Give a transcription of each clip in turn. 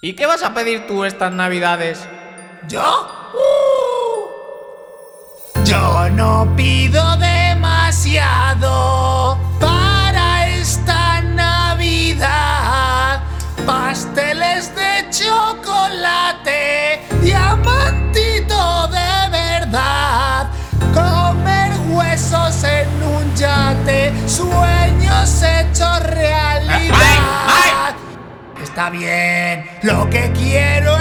¿Y qué vas a pedir tú estas navidades? ¿Yo? ¡Uh! Yo no pido demasiado para esta Navidad. Pasteles de chocolate, diamantito de verdad. Comer huesos en un yate. Su está bien. Lo que quiero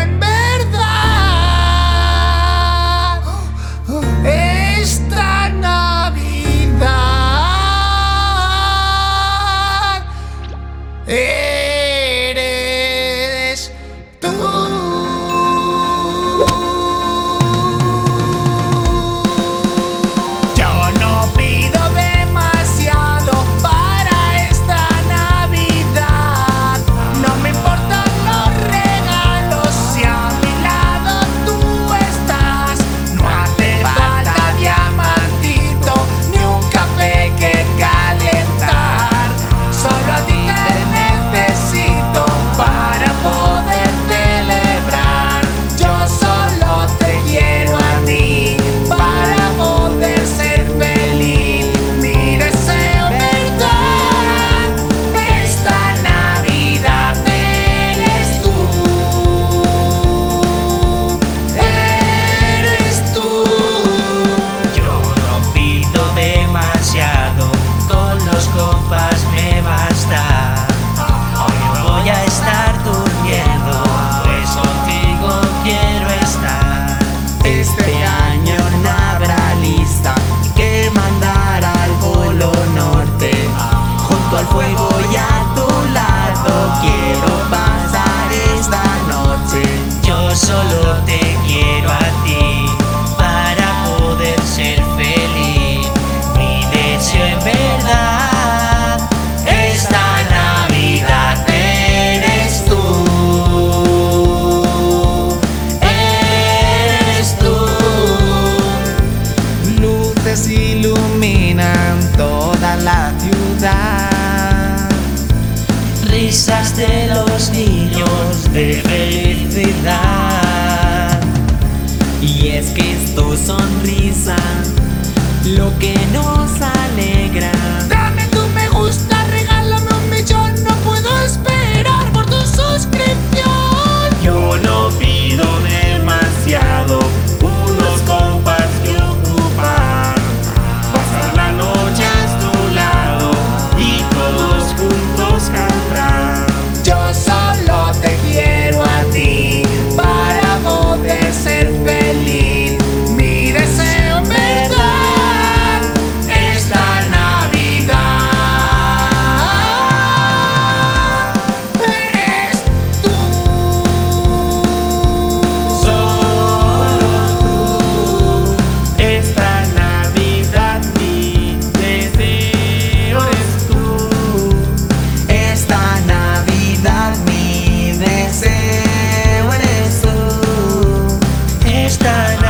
iluminan toda la ciudad. Risas de los niños de felicidad. Y es que es tu sonrisa lo que nos alegra. Dame tu me gusta, regálame un millón, no puedo esperar por tu suscripción. Yo no understand